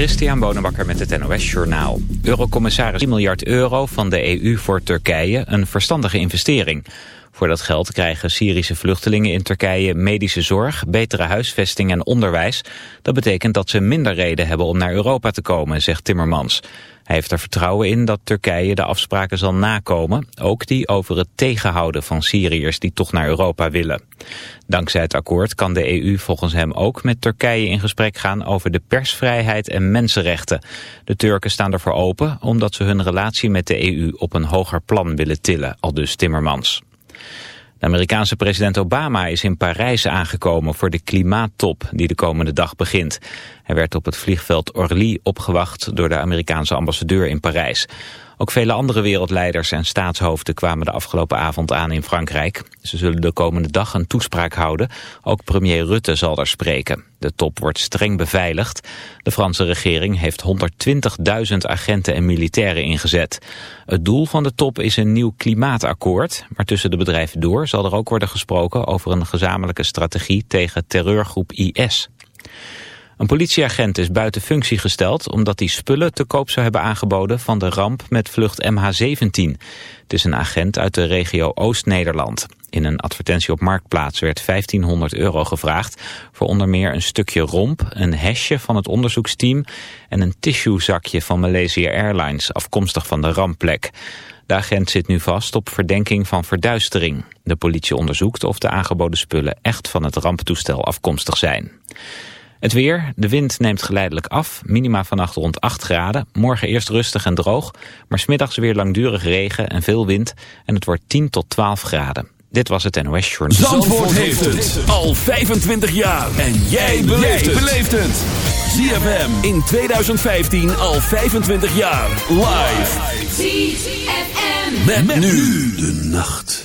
Christian Bonenbakker met het NOS Journaal. Eurocommissaris 10 miljard euro van de EU voor Turkije een verstandige investering. Voor dat geld krijgen Syrische vluchtelingen in Turkije medische zorg, betere huisvesting en onderwijs. Dat betekent dat ze minder reden hebben om naar Europa te komen, zegt Timmermans. Hij heeft er vertrouwen in dat Turkije de afspraken zal nakomen, ook die over het tegenhouden van Syriërs die toch naar Europa willen. Dankzij het akkoord kan de EU volgens hem ook met Turkije in gesprek gaan over de persvrijheid en mensenrechten. De Turken staan ervoor open omdat ze hun relatie met de EU op een hoger plan willen tillen, aldus Timmermans. De Amerikaanse president Obama is in Parijs aangekomen voor de klimaattop die de komende dag begint. Hij werd op het vliegveld Orly opgewacht door de Amerikaanse ambassadeur in Parijs. Ook vele andere wereldleiders en staatshoofden kwamen de afgelopen avond aan in Frankrijk. Ze zullen de komende dag een toespraak houden. Ook premier Rutte zal daar spreken. De top wordt streng beveiligd. De Franse regering heeft 120.000 agenten en militairen ingezet. Het doel van de top is een nieuw klimaatakkoord. Maar tussen de bedrijven door zal er ook worden gesproken over een gezamenlijke strategie tegen terreurgroep IS. Een politieagent is buiten functie gesteld omdat hij spullen te koop zou hebben aangeboden van de ramp met vlucht MH17. Het is een agent uit de regio Oost-Nederland. In een advertentie op Marktplaats werd 1500 euro gevraagd voor onder meer een stukje romp, een hesje van het onderzoeksteam en een tissuezakje van Malaysia Airlines afkomstig van de rampplek. De agent zit nu vast op verdenking van verduistering. De politie onderzoekt of de aangeboden spullen echt van het ramptoestel afkomstig zijn. Het weer, de wind neemt geleidelijk af, minima vannacht rond 8 graden. Morgen eerst rustig en droog, maar smiddags weer langdurig regen en veel wind. En het wordt 10 tot 12 graden. Dit was het NOS Journal. Zandvoort, heeft het al 25 jaar. En jij beleeft het. ZFM in 2015 al 25 jaar. Live. ZFM. Met, met nu de nacht.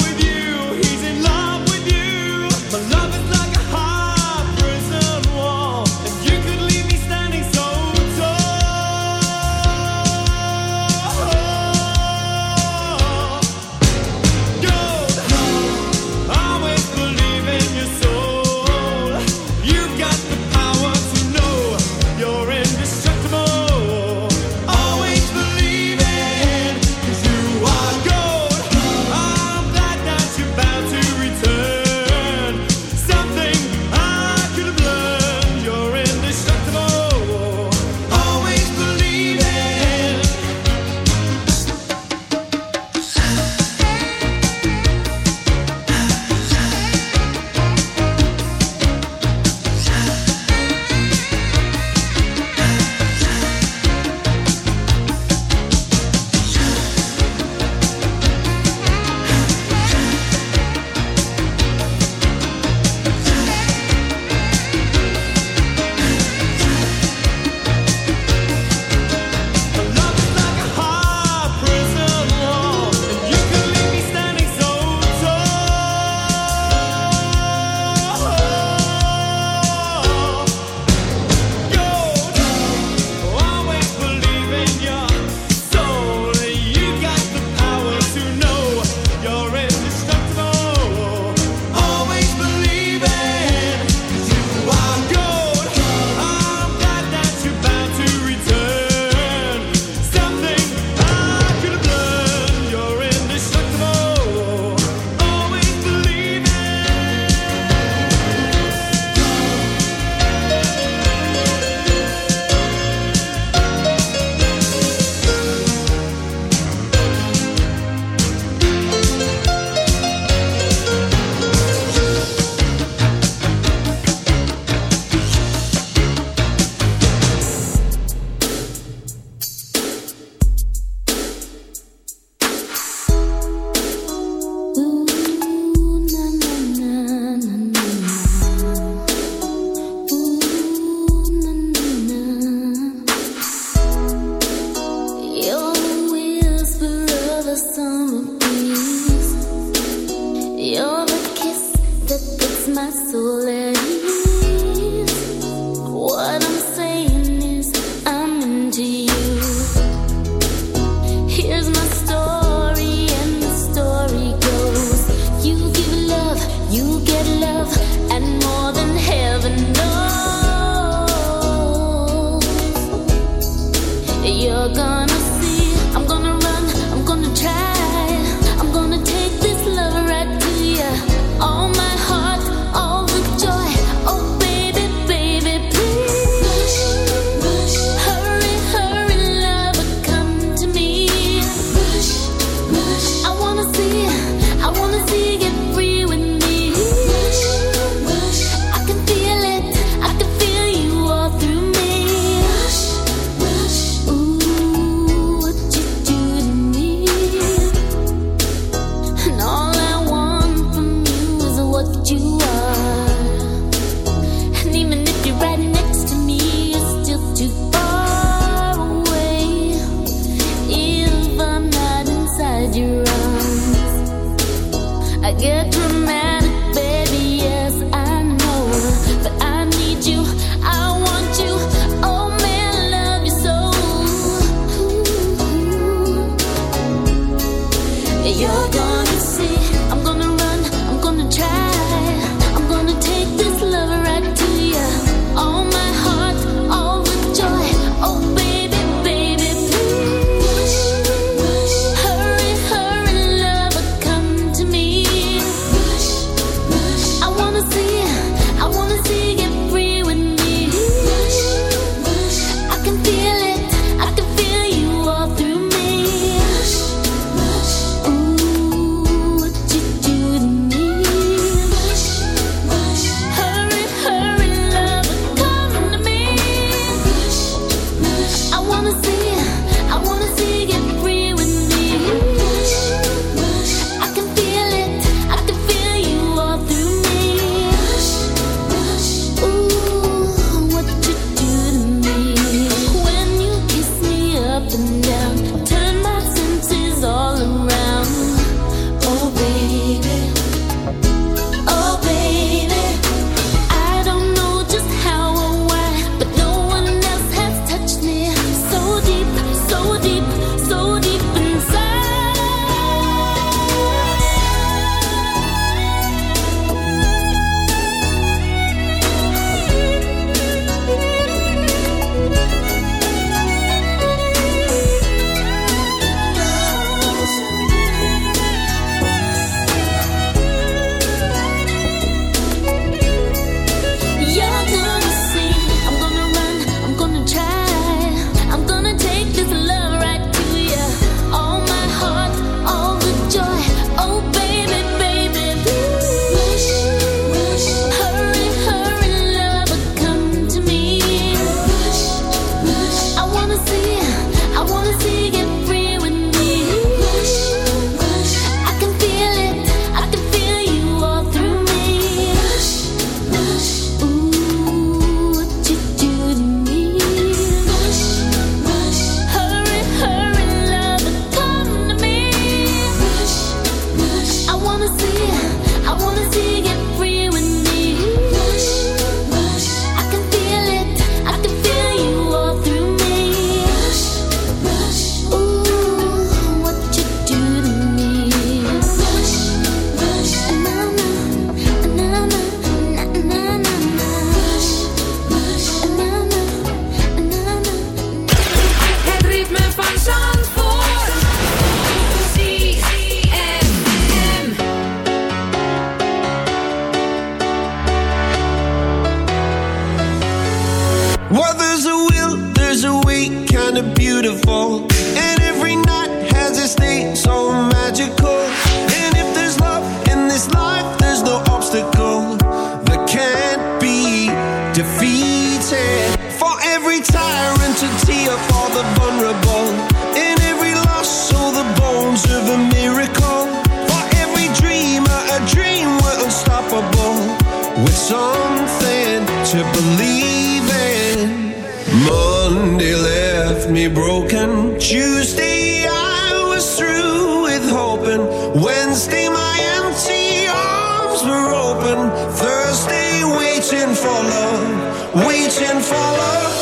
waiting for love, waiting for love.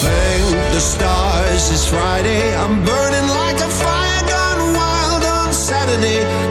Thank the stars, it's Friday. I'm burning like a fire gone wild on Saturday.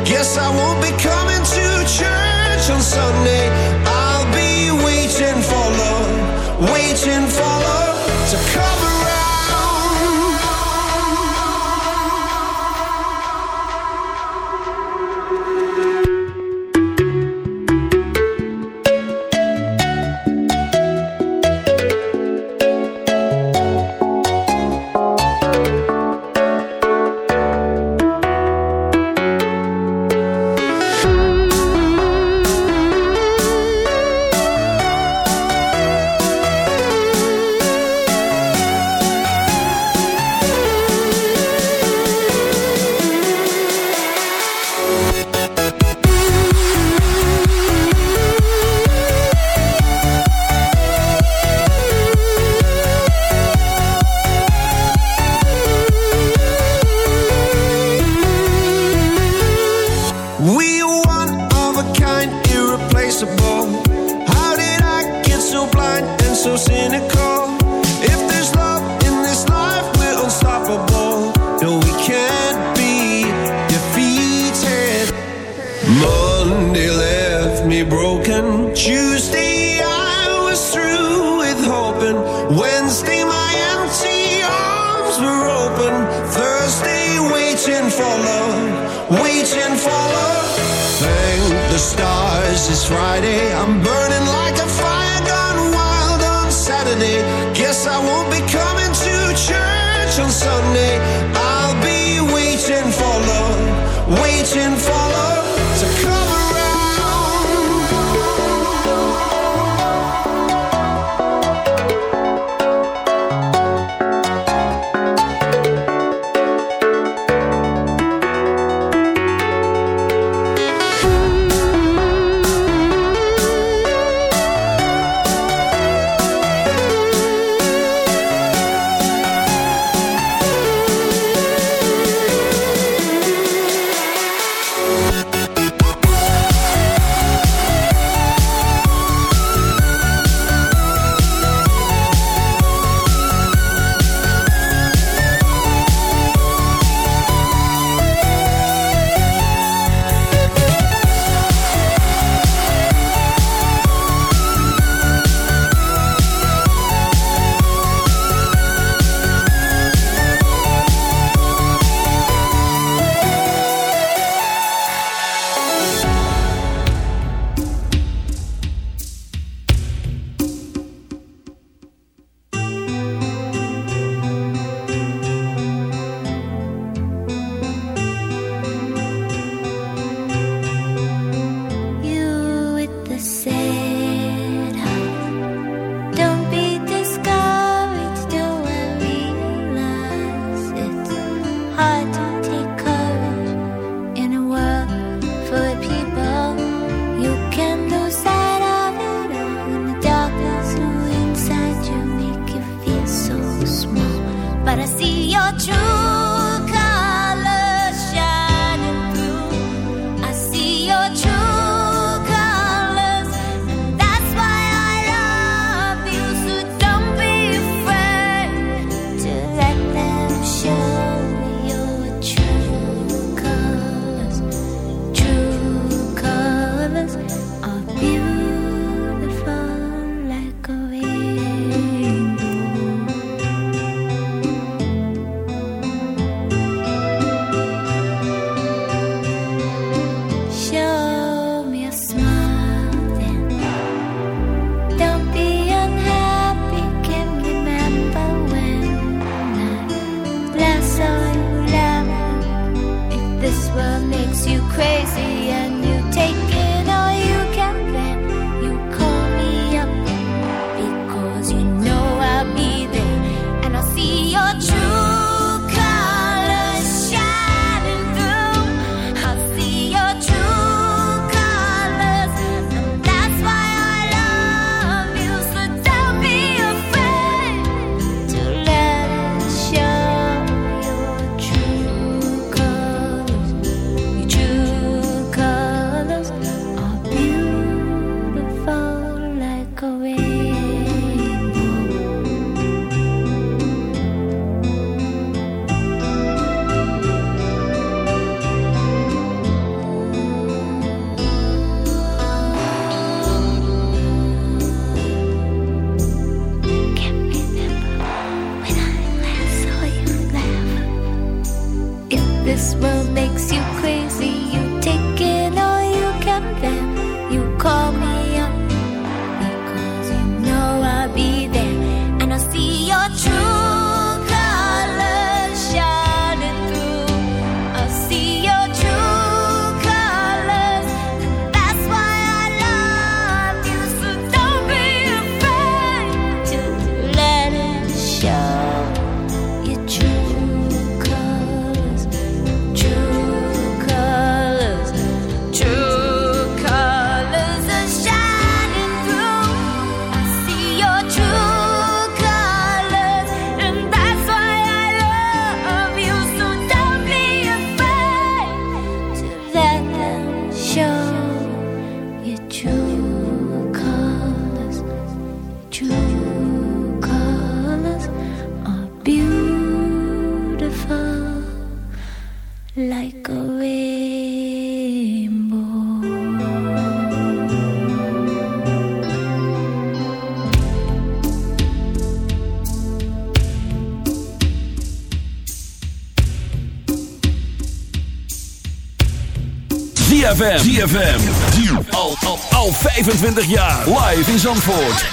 ZFM. ZFM. Al, al, al 25 jaar. Live in Zandvoort.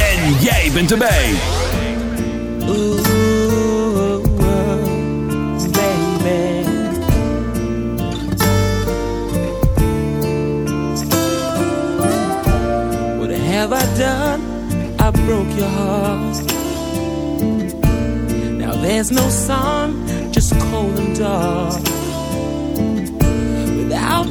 En jij bent erbij. Ooh. What have I done? I broke your heart. Now there's no sun, just cold and dark.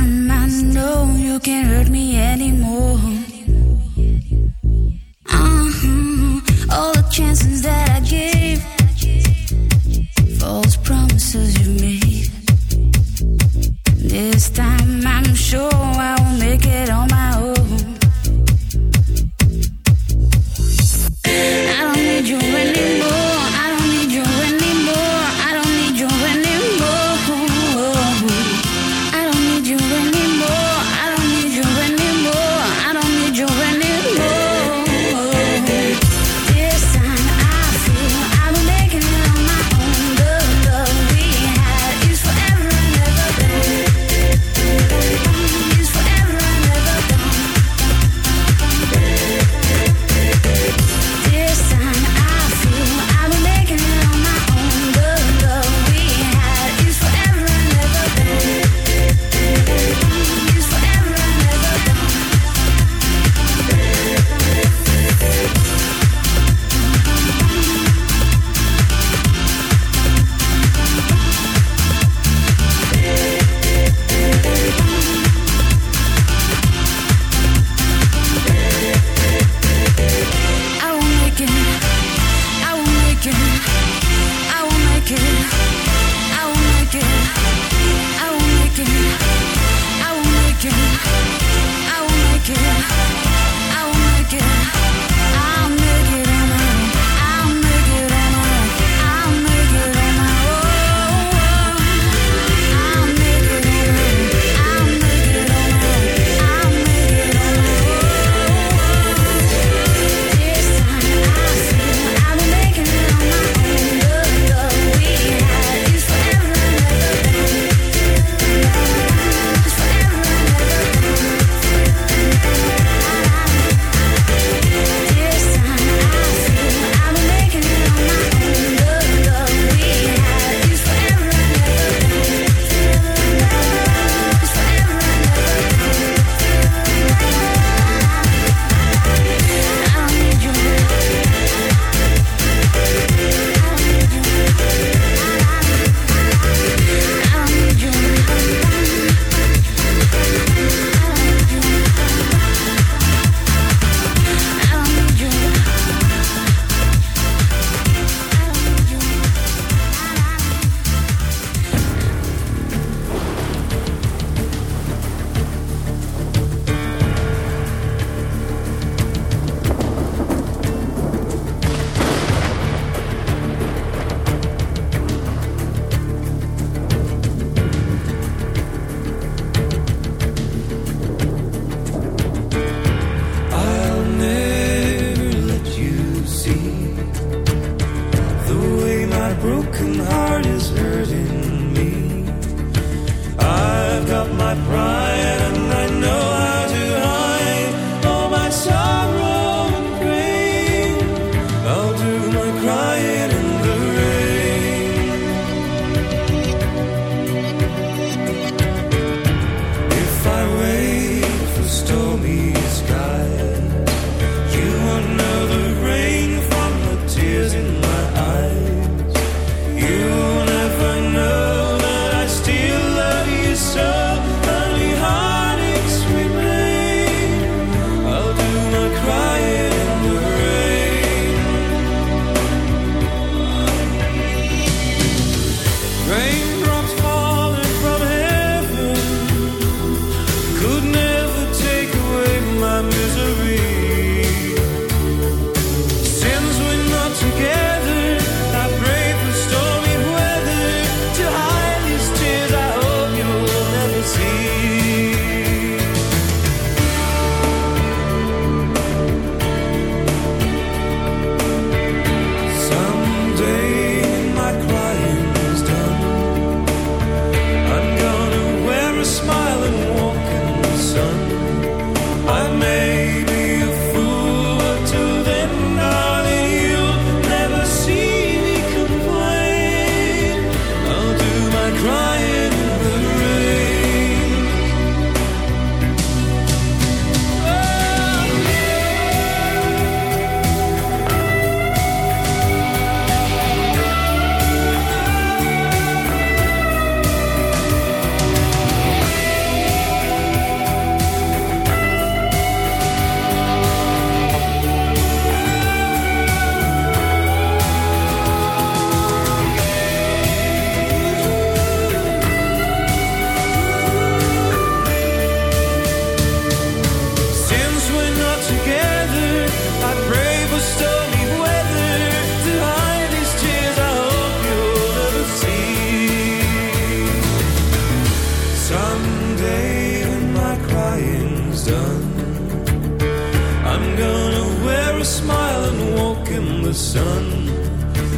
time I know you can't hurt me anymore.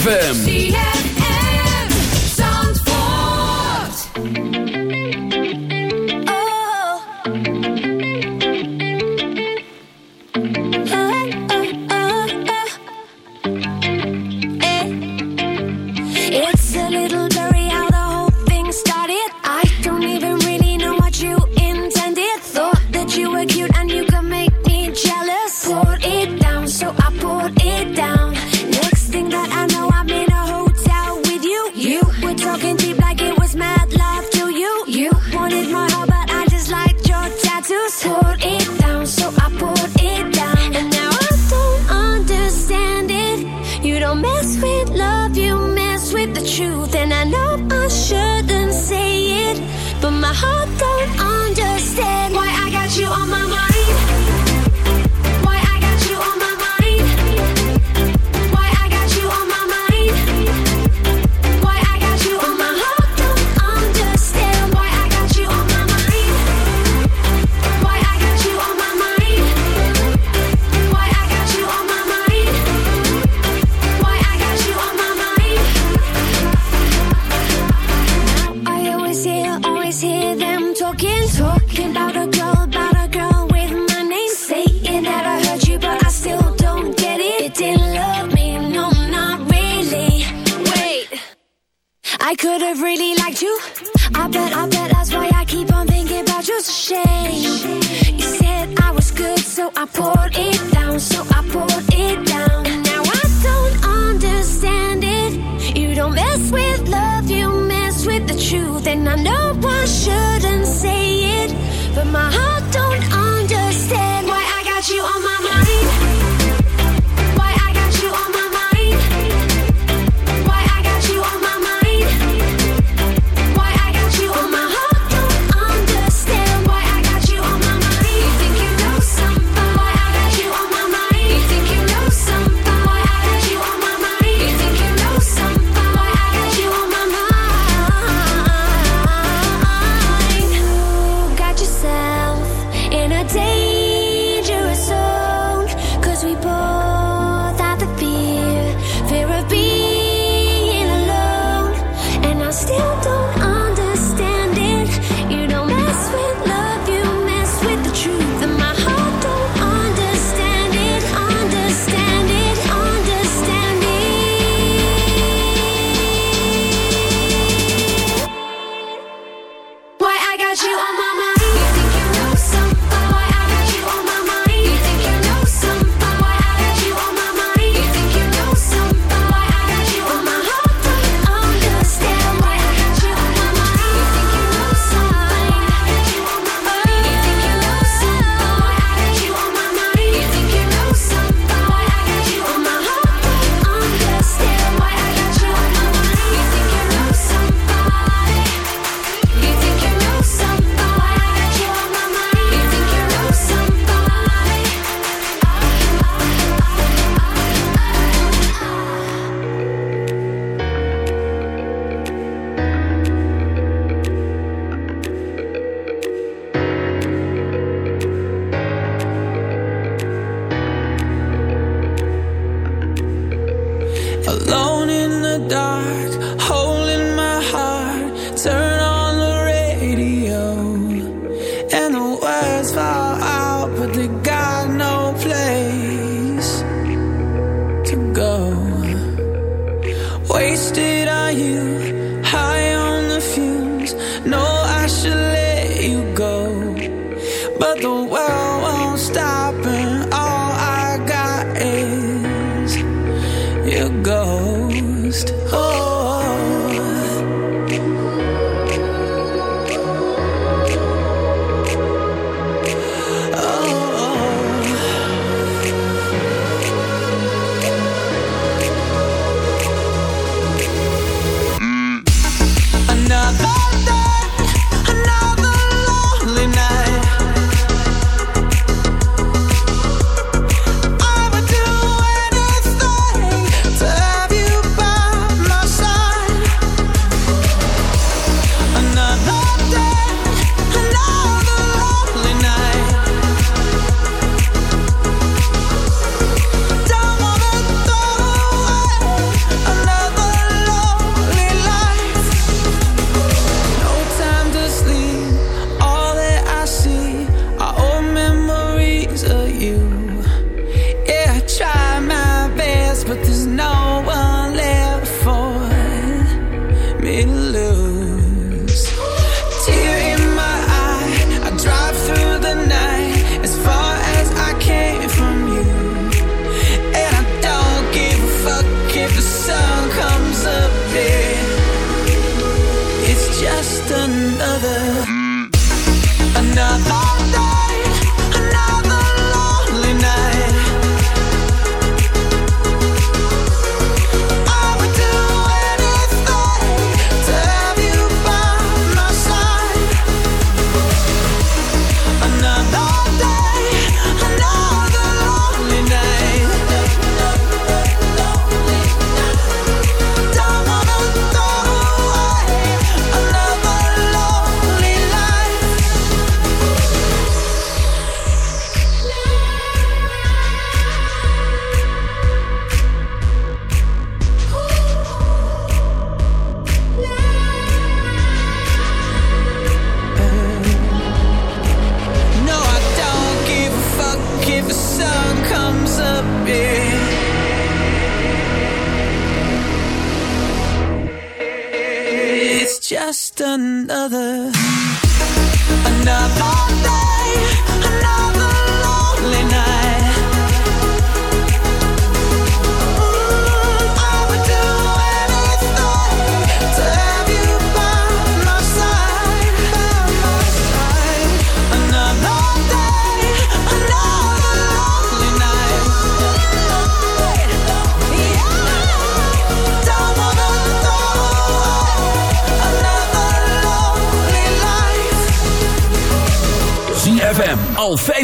ZFM.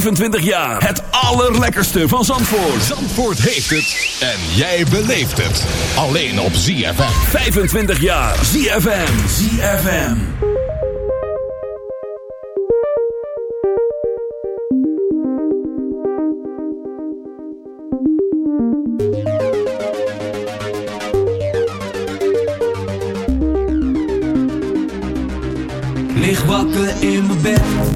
25 jaar. Het allerlekkerste van Zandvoort. Zandvoort heeft het. En jij beleeft het. Alleen op ZFM. 25 jaar. ZFM. ZFM. Lig wakker in mijn bed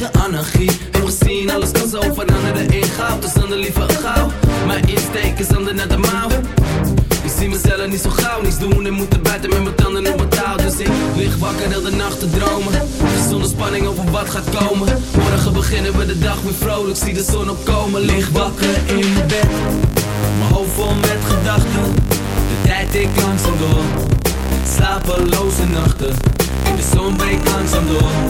volledige anarchie. Heb gezien, alles kan zo veranderen in goud Dus dan de liever gauw. Mijn insteek is ander naar de mouw. Ik zie mezelf niet zo gauw. Niets doen en moeten buiten met mijn tanden op mijn touw. Dus ik lig wakker heel de nacht te dromen. Zonder spanning over wat gaat komen. Morgen beginnen we de dag weer vrolijk. Zie de zon opkomen. Lig wakker in mijn bed. Mijn hoofd vol met gedachten. De tijd ik langzaam door. Slapeloze nachten. In de zon breekt langzaam door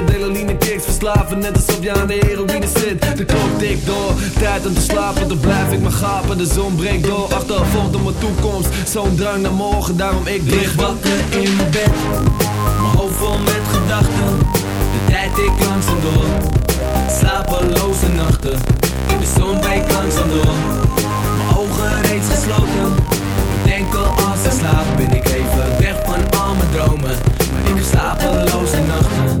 adrenaline Verslaven, net alsof je aan de heroïne zit. De klok tikt door, tijd om te slapen Dan blijf ik maar gapen, de zon breekt door Achtervolgd op mijn toekomst, zo'n drang naar morgen Daarom ik lig wakker in mijn bed. Mijn hoofd vol met gedachten. De tijd ik langzaam door. Slapeloze nachten. De zon breekt langzaam door. Mijn ogen reeds gesloten. Denk al als ik slaap Ben ik even weg van al mijn dromen. Maar ik heb slapeloze nachten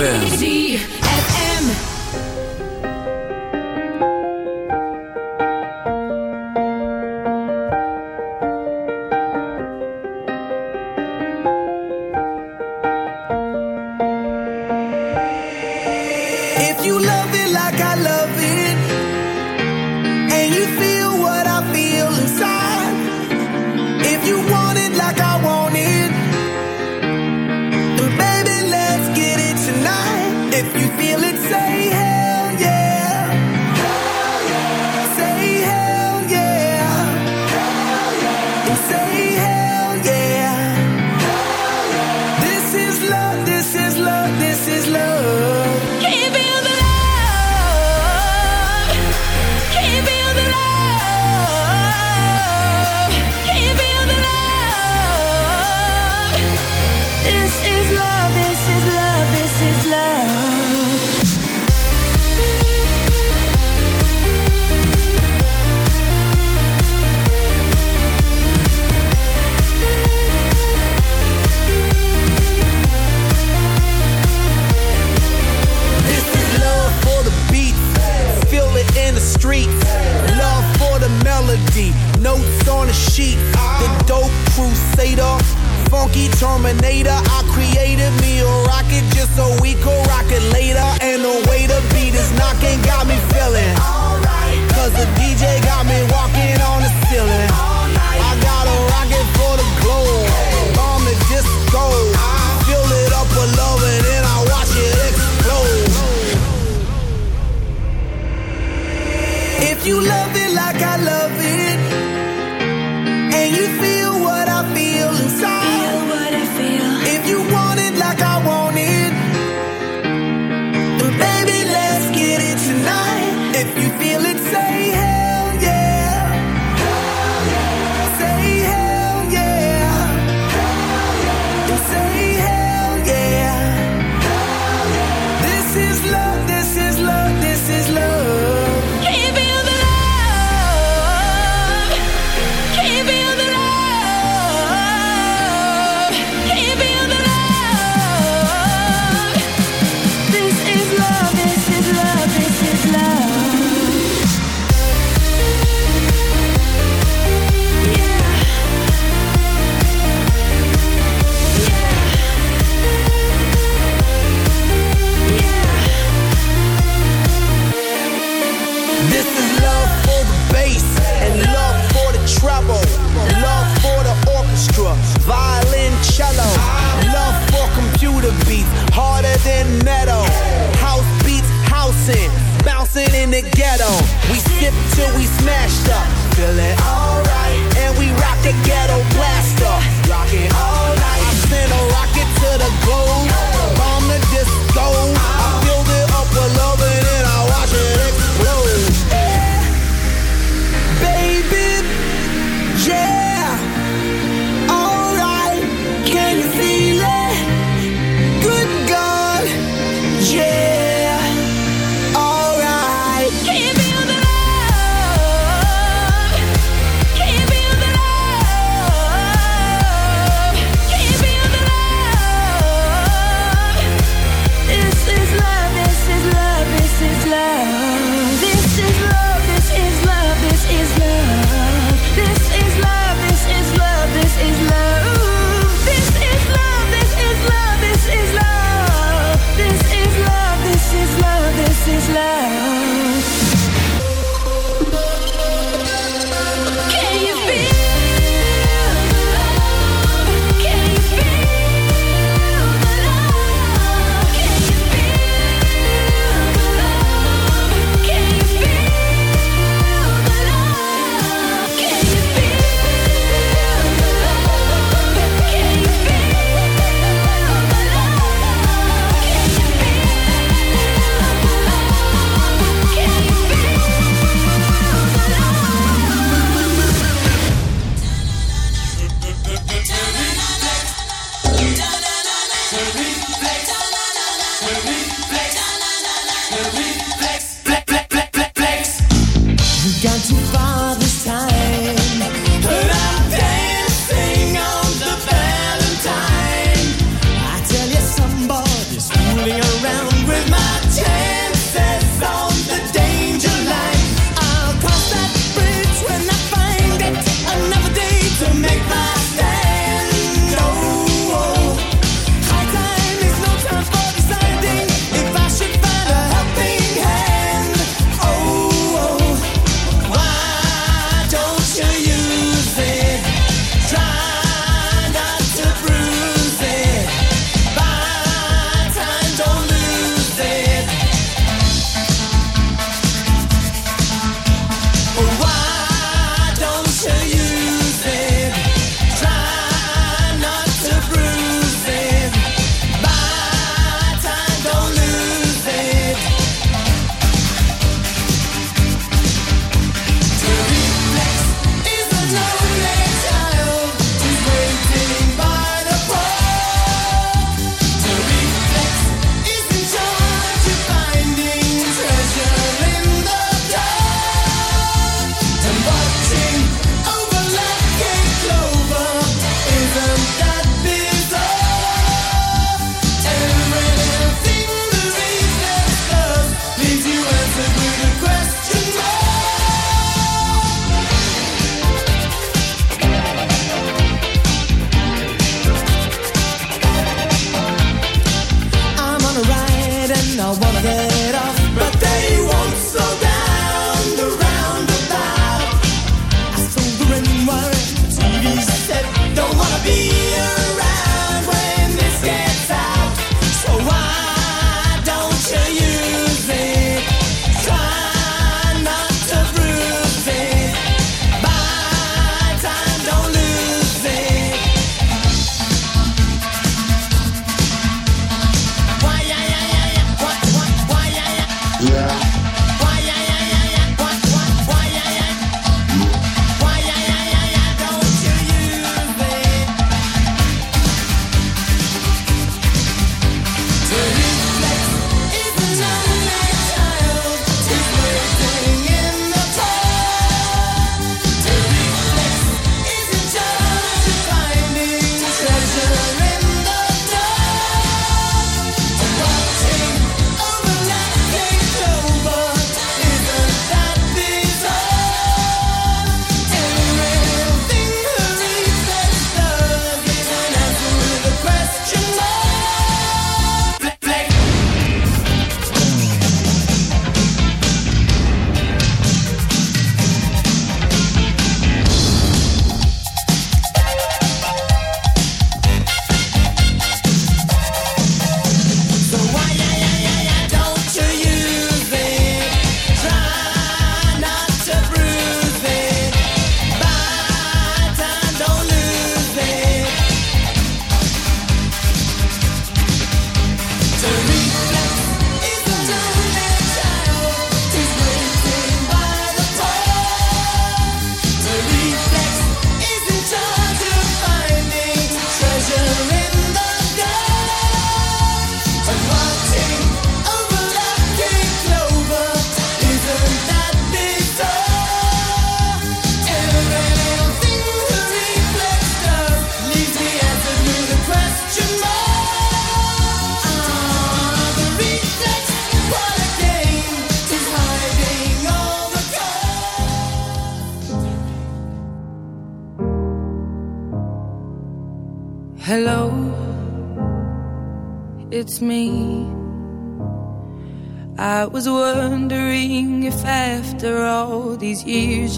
Easy.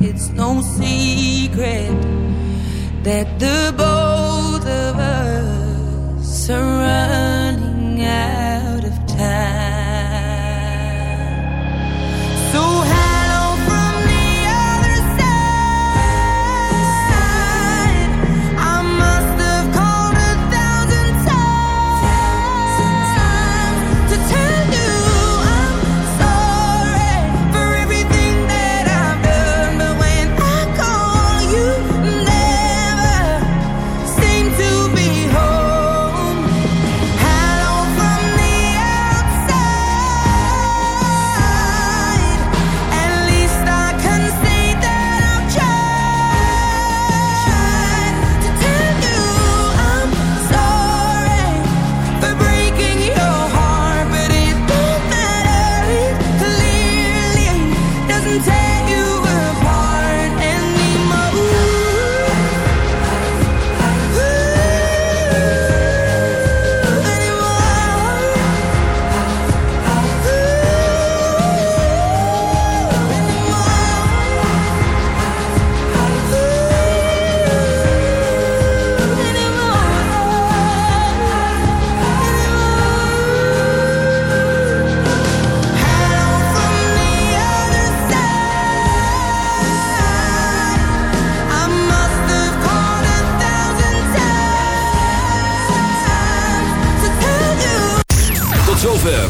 It's no secret that the both of us are running out